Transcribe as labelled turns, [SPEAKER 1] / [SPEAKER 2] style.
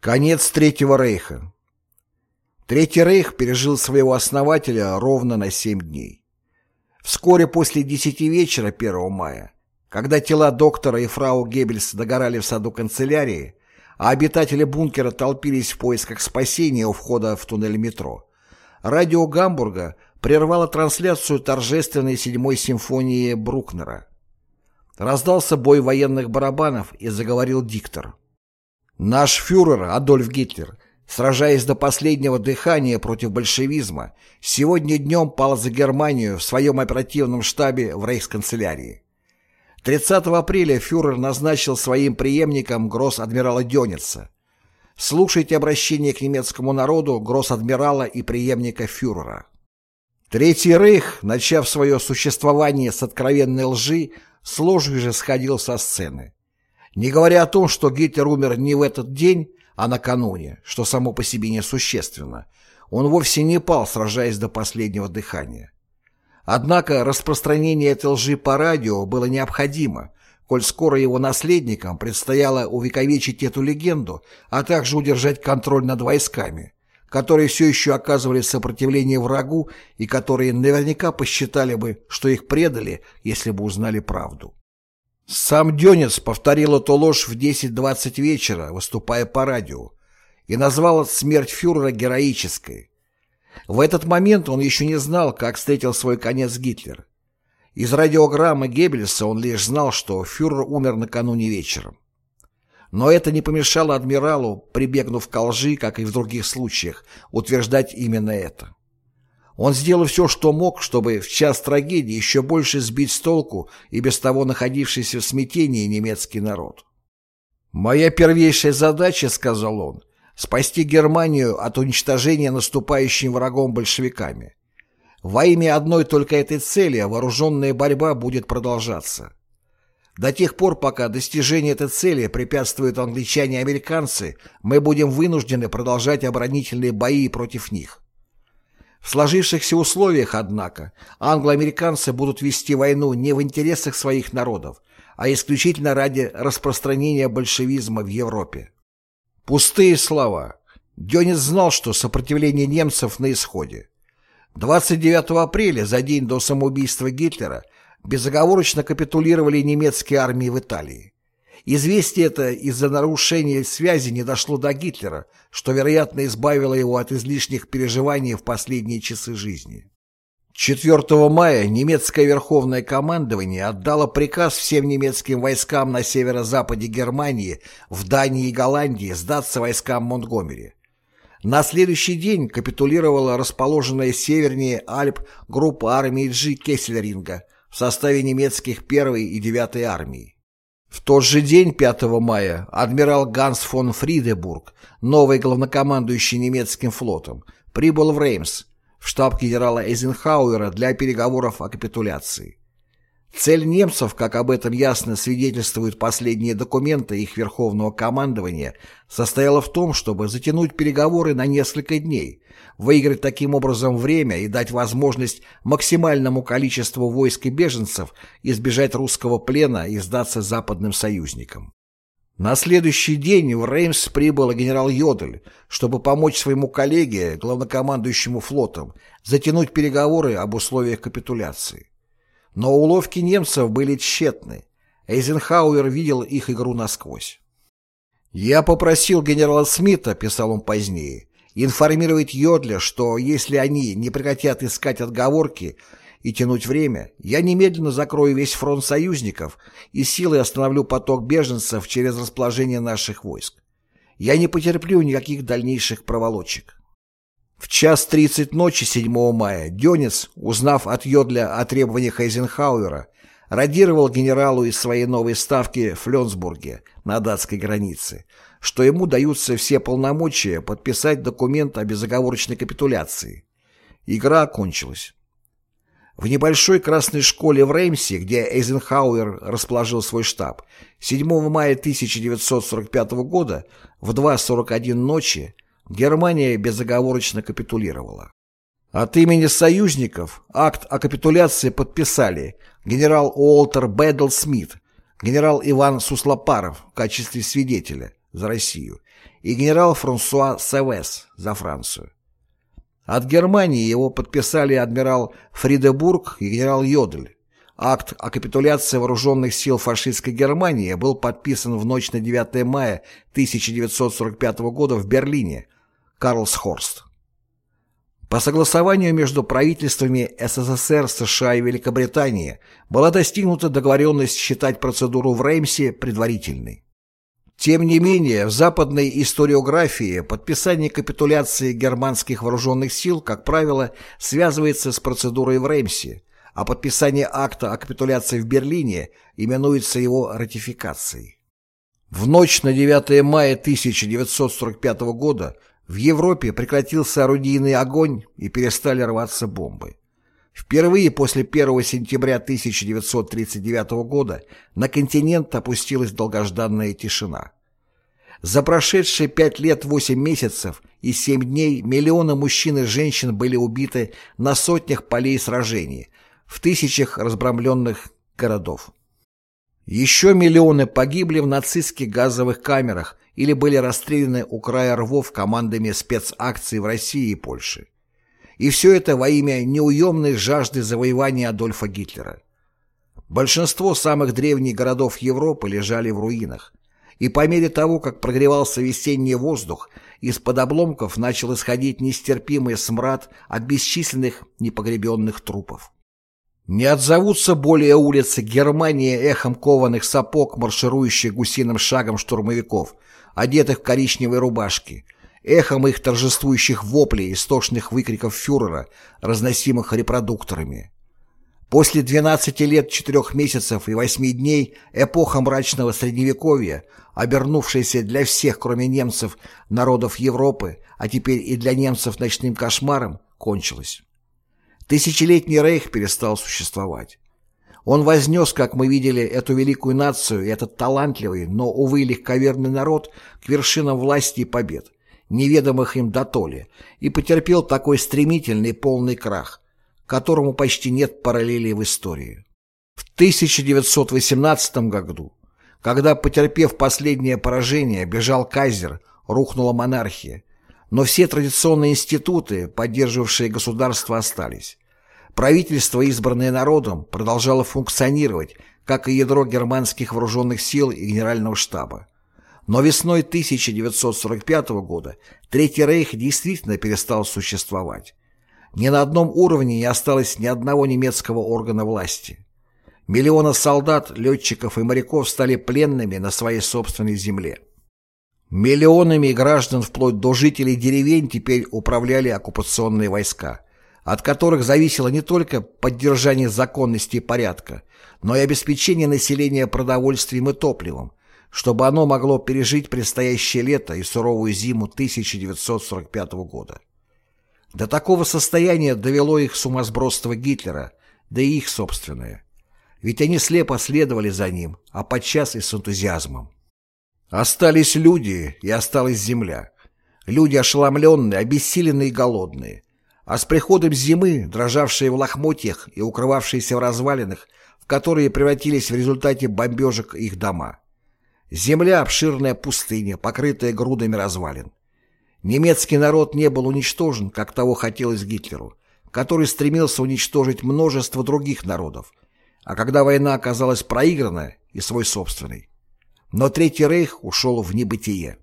[SPEAKER 1] Конец Третьего Рейха Третий Рейх пережил своего основателя ровно на семь дней. Вскоре после десяти вечера 1 мая, когда тела доктора и фрау Геббельс догорали в саду канцелярии, а обитатели бункера толпились в поисках спасения у входа в туннель метро, радио Гамбурга прервало трансляцию торжественной седьмой симфонии Брукнера. Раздался бой военных барабанов и заговорил диктор. Наш фюрер Адольф Гитлер, сражаясь до последнего дыхания против большевизма, сегодня днем пал за Германию в своем оперативном штабе в рейхсканцелярии. 30 апреля фюрер назначил своим преемником гросс-адмирала Дёница. Слушайте обращение к немецкому народу гросс-адмирала и преемника фюрера. Третий рейх, начав свое существование с откровенной лжи, с же сходил со сцены. Не говоря о том, что Гитлер умер не в этот день, а накануне, что само по себе несущественно, он вовсе не пал, сражаясь до последнего дыхания. Однако распространение этой лжи по радио было необходимо, коль скоро его наследникам предстояло увековечить эту легенду, а также удержать контроль над войсками, которые все еще оказывали сопротивление врагу и которые наверняка посчитали бы, что их предали, если бы узнали правду. Сам Дёнец повторил эту ложь в 10-20 вечера, выступая по радио, и назвал смерть фюрера героической. В этот момент он еще не знал, как встретил свой конец Гитлер. Из радиограммы Геббельса он лишь знал, что фюрер умер накануне вечером. Но это не помешало адмиралу, прибегнув к лжи, как и в других случаях, утверждать именно это. Он сделал все, что мог, чтобы в час трагедии еще больше сбить с толку и без того находившийся в смятении немецкий народ. «Моя первейшая задача, — сказал он, — спасти Германию от уничтожения наступающим врагом большевиками. Во имя одной только этой цели вооруженная борьба будет продолжаться. До тех пор, пока достижение этой цели препятствуют англичане и американцы, мы будем вынуждены продолжать оборонительные бои против них. В сложившихся условиях, однако, англо-американцы будут вести войну не в интересах своих народов, а исключительно ради распространения большевизма в Европе. Пустые слова. Дёнец знал, что сопротивление немцев на исходе. 29 апреля, за день до самоубийства Гитлера, безоговорочно капитулировали немецкие армии в Италии. Известие это из-за нарушения связи не дошло до Гитлера, что, вероятно, избавило его от излишних переживаний в последние часы жизни. 4 мая немецкое верховное командование отдало приказ всем немецким войскам на северо-западе Германии, в Дании и Голландии сдаться войскам Монтгомери. На следующий день капитулировала расположенная севернее Альп группа армии Джи Кессельринга в составе немецких 1 и 9 армии. В тот же день, 5 мая, адмирал Ганс фон Фридебург, новый главнокомандующий немецким флотом, прибыл в Реймс, в штаб генерала Эйзенхауэра для переговоров о капитуляции. Цель немцев, как об этом ясно свидетельствуют последние документы их верховного командования, состояла в том, чтобы затянуть переговоры на несколько дней, выиграть таким образом время и дать возможность максимальному количеству войск и беженцев избежать русского плена и сдаться западным союзникам. На следующий день в Реймс прибыл генерал Йодель, чтобы помочь своему коллеге, главнокомандующему флотом, затянуть переговоры об условиях капитуляции. Но уловки немцев были тщетны. Эйзенхауэр видел их игру насквозь. «Я попросил генерала Смита», — писал он позднее, информировать Йодля, что если они не прекратят искать отговорки и тянуть время, я немедленно закрою весь фронт союзников и силой остановлю поток беженцев через расположение наших войск. Я не потерплю никаких дальнейших проволочек. В час 30 ночи 7 мая Дёнец, узнав от Йодля о требованиях Эйзенхауэра, радировал генералу из своей новой ставки в Фленсбурге на датской границе, что ему даются все полномочия подписать документ о безоговорочной капитуляции. Игра окончилась. В небольшой красной школе в Реймсе, где Эйзенхауэр расположил свой штаб, 7 мая 1945 года в 2.41 ночи Германия безоговорочно капитулировала. От имени союзников акт о капитуляции подписали генерал Уолтер Бэддл Смит, генерал Иван Суслопаров в качестве свидетеля, за Россию и генерал Франсуа Севес за Францию. От Германии его подписали адмирал Фридебург и генерал Йодль. Акт о капитуляции вооруженных сил фашистской Германии был подписан в ночь на 9 мая 1945 года в Берлине, Карлсхорст. По согласованию между правительствами СССР, США и Великобритании была достигнута договоренность считать процедуру в Реймсе предварительной. Тем не менее, в западной историографии подписание капитуляции германских вооруженных сил, как правило, связывается с процедурой в Реймсе, а подписание акта о капитуляции в Берлине именуется его ратификацией. В ночь на 9 мая 1945 года в Европе прекратился орудийный огонь и перестали рваться бомбы. Впервые после 1 сентября 1939 года на континент опустилась долгожданная тишина. За прошедшие 5 лет 8 месяцев и 7 дней миллионы мужчин и женщин были убиты на сотнях полей сражений, в тысячах разбомбленных городов. Еще миллионы погибли в нацистских газовых камерах или были расстреляны у края рвов командами спецакций в России и Польше. И все это во имя неуемной жажды завоевания Адольфа Гитлера. Большинство самых древних городов Европы лежали в руинах, и по мере того, как прогревался весенний воздух, из-под обломков начал исходить нестерпимый смрад от бесчисленных непогребенных трупов. Не отзовутся более улицы Германии эхом кованых сапог, марширующих гусиным шагом штурмовиков, одетых в коричневые рубашки, эхом их торжествующих воплей и истошных выкриков фюрера, разносимых репродукторами. После 12 лет 4 месяцев и 8 дней эпоха мрачного средневековья, обернувшаяся для всех, кроме немцев, народов Европы, а теперь и для немцев ночным кошмаром, кончилась. Тысячелетний рейх перестал существовать. Он вознес, как мы видели, эту великую нацию и этот талантливый, но, увы, легковерный народ к вершинам власти и побед, неведомых им дотоле, и потерпел такой стремительный полный крах, которому почти нет параллелей в истории. В 1918 году, когда, потерпев последнее поражение, бежал кайзер, рухнула монархия, но все традиционные институты, поддерживавшие государство, остались. Правительство, избранное народом, продолжало функционировать, как и ядро германских вооруженных сил и генерального штаба. Но весной 1945 года Третий Рейх действительно перестал существовать. Ни на одном уровне не осталось ни одного немецкого органа власти. Миллионы солдат, летчиков и моряков стали пленными на своей собственной земле. Миллионами граждан вплоть до жителей деревень теперь управляли оккупационные войска – от которых зависело не только поддержание законности и порядка, но и обеспечение населения продовольствием и топливом, чтобы оно могло пережить предстоящее лето и суровую зиму 1945 года. До такого состояния довело их сумасбродство Гитлера, да и их собственное. Ведь они слепо следовали за ним, а подчас и с энтузиазмом. Остались люди, и осталась земля. Люди ошеломленные, обессиленные и голодные – а с приходом зимы, дрожавшие в лохмотьях и укрывавшиеся в развалинах, в которые превратились в результате бомбежек их дома. Земля — обширная пустыня, покрытая грудами развалин. Немецкий народ не был уничтожен, как того хотелось Гитлеру, который стремился уничтожить множество других народов, а когда война оказалась проиграна, и свой собственный. Но Третий Рейх ушел в небытие.